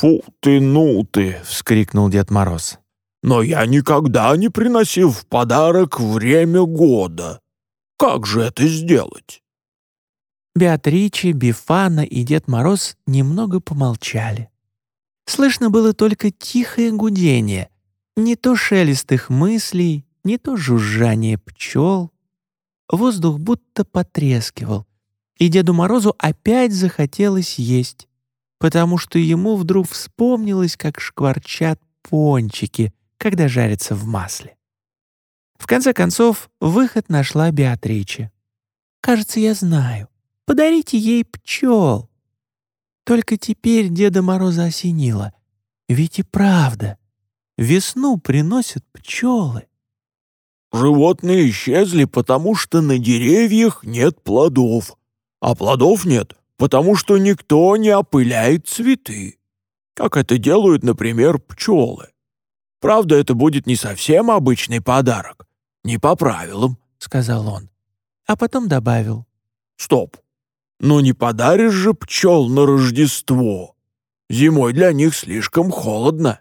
«Фу ты, ну ты!» — вскрикнул Дед Мороз. «Но я никогда не приносил в подарок время года. Как же это сделать?» Беатриче, Бифана и Дед Мороз немного помолчали. Слышно было только тихое гудение, не то шелест их мыслей, не то жужжание пчел. Воздух будто потрескивал, и Деду Морозу опять захотелось есть, потому что ему вдруг вспомнилось, как шкварчат пончики, когда жарятся в масле. В конце концов, выход нашла Беатриче. «Кажется, я знаю. Подарите ей пчел». Только теперь Деда Мороза осенило. Ведь и правда, весну приносят пчелы. «Животные исчезли, потому что на деревьях нет плодов, а плодов нет, потому что никто не опыляет цветы, как это делают, например, пчелы. Правда, это будет не совсем обычный подарок, не по правилам», — сказал он. А потом добавил. «Стоп, ну не подаришь же пчел на Рождество. Зимой для них слишком холодно».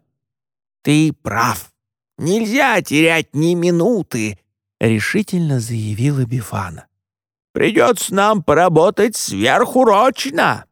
«Ты прав. Нельзя терять ни минуты», — решительно заявила Бифана. «Придется нам поработать сверхурочно».